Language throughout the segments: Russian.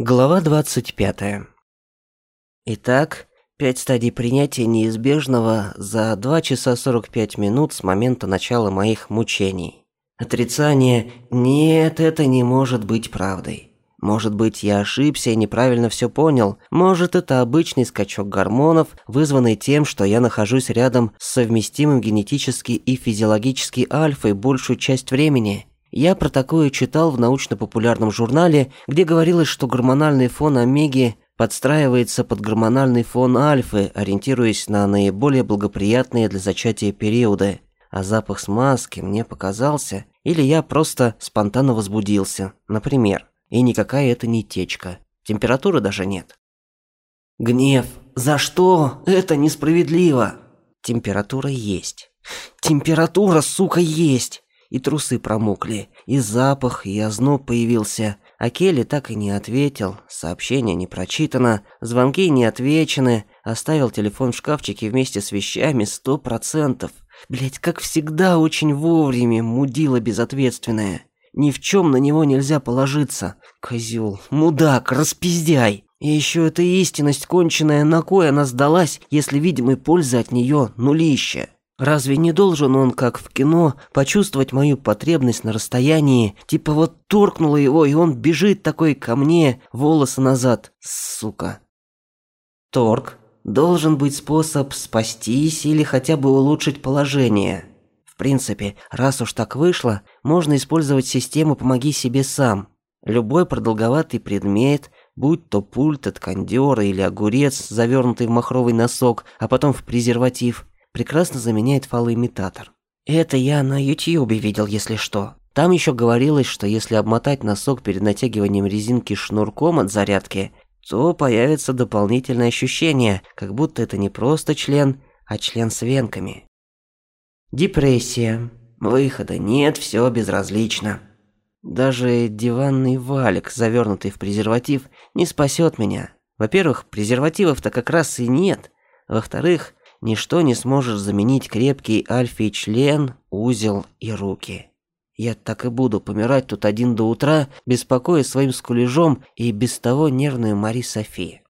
Глава 25. Итак, пять стадий принятия неизбежного за 2 часа 45 минут с момента начала моих мучений. Отрицание «нет, это не может быть правдой». Может быть, я ошибся и неправильно все понял. Может, это обычный скачок гормонов, вызванный тем, что я нахожусь рядом с совместимым генетически и физиологически альфой большую часть времени. Я про такое читал в научно-популярном журнале, где говорилось, что гормональный фон омеги подстраивается под гормональный фон альфы, ориентируясь на наиболее благоприятные для зачатия периоды. А запах смазки мне показался, или я просто спонтанно возбудился, например. И никакая это не течка. Температуры даже нет. Гнев. За что? Это несправедливо. Температура есть. Температура, сука, есть и трусы промокли, и запах, и озноб появился. А Келли так и не ответил, сообщение не прочитано, звонки не отвечены, оставил телефон в шкафчике вместе с вещами сто процентов. Блять, как всегда, очень вовремя, мудила безответственная. Ни в чем на него нельзя положиться. Козел, мудак, распиздяй. И еще эта истинность конченая, на кой она сдалась, если видимой пользы от нее нулища. Разве не должен он, как в кино, почувствовать мою потребность на расстоянии? Типа вот торкнуло его, и он бежит такой ко мне, волосы назад, сука. Торг. Должен быть способ спастись или хотя бы улучшить положение. В принципе, раз уж так вышло, можно использовать систему «помоги себе сам». Любой продолговатый предмет, будь то пульт от кондера или огурец, завернутый в махровый носок, а потом в презерватив – прекрасно заменяет фалоимитатор. Это я на ютьюбе видел, если что. Там еще говорилось, что если обмотать носок перед натягиванием резинки шнурком от зарядки, то появится дополнительное ощущение, как будто это не просто член, а член с венками. Депрессия. Выхода нет, все безразлично. Даже диванный валик, завернутый в презерватив, не спасет меня. Во-первых, презервативов-то как раз и нет. Во-вторых, ничто не сможет заменить крепкий альфий член, узел и руки. Я так и буду помирать тут один до утра, беспокоя своим скулежом и без того нервную Мари Софи.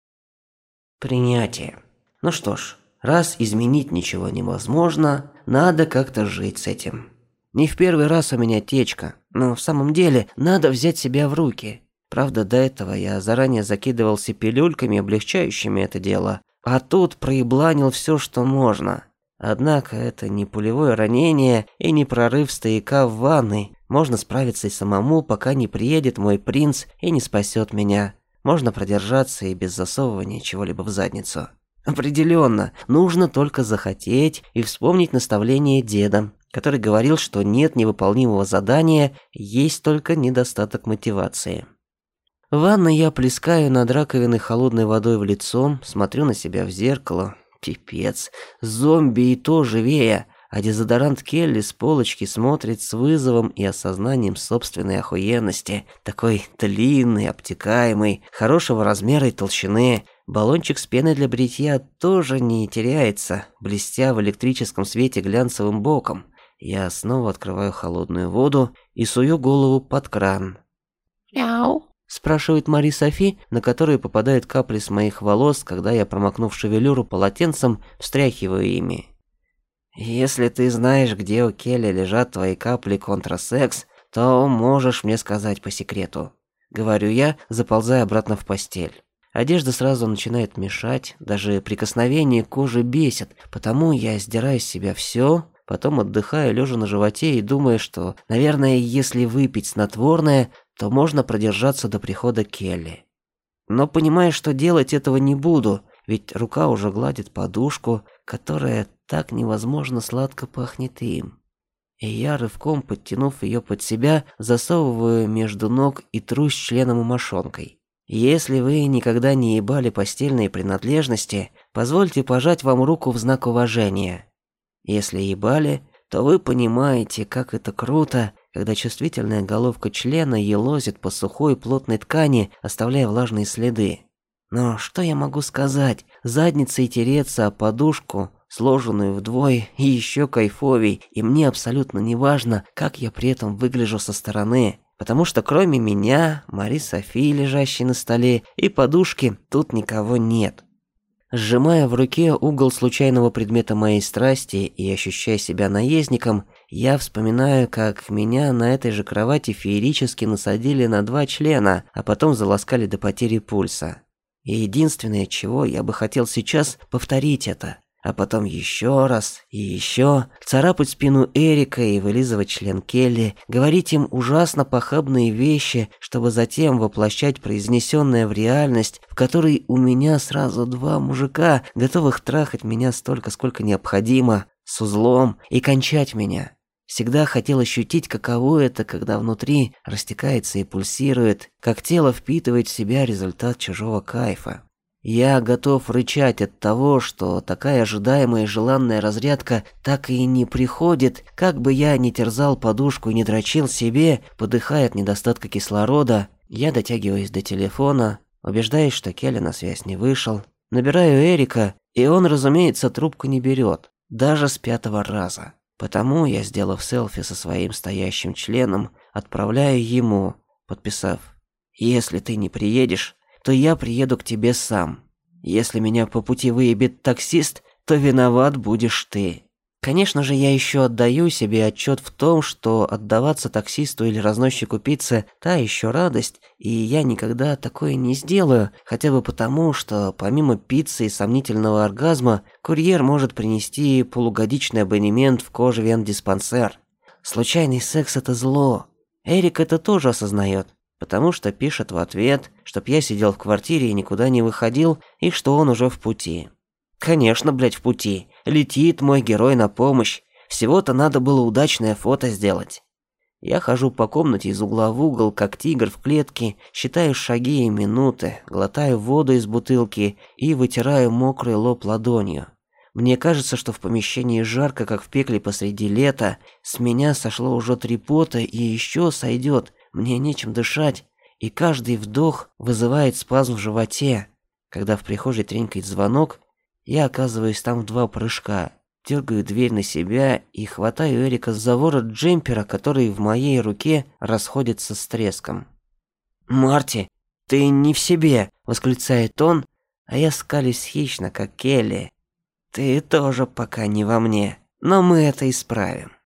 Принятие. Ну что ж, раз изменить ничего невозможно, надо как-то жить с этим. Не в первый раз у меня течка, но в самом деле надо взять себя в руки. Правда, до этого я заранее закидывался пилюльками, облегчающими это дело, а тут проебланил все, что можно. Однако это не пулевое ранение и не прорыв стояка в ванной. Можно справиться и самому, пока не приедет мой принц и не спасет меня. Можно продержаться и без засовывания чего-либо в задницу. Определенно, нужно только захотеть и вспомнить наставление деда, который говорил, что нет невыполнимого задания, есть только недостаток мотивации. В ванной я плескаю над раковиной холодной водой в лицо, смотрю на себя в зеркало. Пипец, зомби и то живее, а дезодорант Келли с полочки смотрит с вызовом и осознанием собственной охуенности. Такой длинный, обтекаемый, хорошего размера и толщины. Баллончик с пеной для бритья тоже не теряется, блестя в электрическом свете глянцевым боком. Я снова открываю холодную воду и сую голову под кран. «Мяу», спрашивает Мари Софи, на которую попадают капли с моих волос, когда я, промокнув шевелюру полотенцем, встряхиваю ими. Если ты знаешь, где у Келли лежат твои капли контрасекс, то можешь мне сказать по секрету. Говорю я, заползая обратно в постель. Одежда сразу начинает мешать, даже прикосновение к коже бесит, потому я сдираю с себя все, потом отдыхаю лежа на животе и думаю, что, наверное, если выпить снотворное, то можно продержаться до прихода Келли. Но понимая, что делать этого не буду, ведь рука уже гладит подушку, которая так невозможно сладко пахнет им. И я, рывком подтянув ее под себя, засовываю между ног и трусь членом и мошонкой. Если вы никогда не ебали постельные принадлежности, позвольте пожать вам руку в знак уважения. Если ебали, то вы понимаете, как это круто когда чувствительная головка члена елозит по сухой плотной ткани, оставляя влажные следы. Но что я могу сказать? Задницей тереться о подушку, сложенную вдвое, и еще кайфовей, и мне абсолютно не важно, как я при этом выгляжу со стороны. потому что кроме меня, Мари Софии, лежащей на столе, и подушки, тут никого нет. Сжимая в руке угол случайного предмета моей страсти и ощущая себя наездником, я вспоминаю, как меня на этой же кровати феерически насадили на два члена, а потом заласкали до потери пульса. И единственное, чего я бы хотел сейчас, повторить это а потом еще раз и еще, царапать спину Эрика и вылизывать член Келли, говорить им ужасно похабные вещи, чтобы затем воплощать произнесенное в реальность, в которой у меня сразу два мужика, готовых трахать меня столько, сколько необходимо, с узлом и кончать меня. Всегда хотел ощутить, каково это, когда внутри растекается и пульсирует, как тело впитывает в себя результат чужого кайфа. Я готов рычать от того, что такая ожидаемая и желанная разрядка так и не приходит, как бы я ни терзал подушку и не дрочил себе, подыхая от недостатка кислорода. Я дотягиваюсь до телефона, убеждаюсь, что Келли на связь не вышел. Набираю Эрика, и он, разумеется, трубку не берет, даже с пятого раза. Потому я, сделав селфи со своим стоящим членом, отправляю ему, подписав «Если ты не приедешь, то я приеду к тебе сам. Если меня по пути выебет таксист, то виноват будешь ты. Конечно же, я еще отдаю себе отчет в том, что отдаваться таксисту или разносчику пиццы – та еще радость, и я никогда такое не сделаю, хотя бы потому, что помимо пиццы и сомнительного оргазма, курьер может принести полугодичный абонемент в кожевен-диспансер. Случайный секс – это зло. Эрик это тоже осознает потому что пишет в ответ, чтоб я сидел в квартире и никуда не выходил, и что он уже в пути. Конечно, блядь, в пути. Летит мой герой на помощь. Всего-то надо было удачное фото сделать. Я хожу по комнате из угла в угол, как тигр в клетке, считаю шаги и минуты, глотаю воду из бутылки и вытираю мокрый лоб ладонью. Мне кажется, что в помещении жарко, как в пекле посреди лета. С меня сошло уже три пота и еще сойдет, мне нечем дышать, и каждый вдох вызывает спазм в животе. Когда в прихожей тренькает звонок, я оказываюсь там в два прыжка, дергаю дверь на себя и хватаю Эрика за ворот джемпера, который в моей руке расходится с треском. «Марти, ты не в себе!» – восклицает он, а я скалюсь хищно, как Келли. «Ты тоже пока не во мне, но мы это исправим».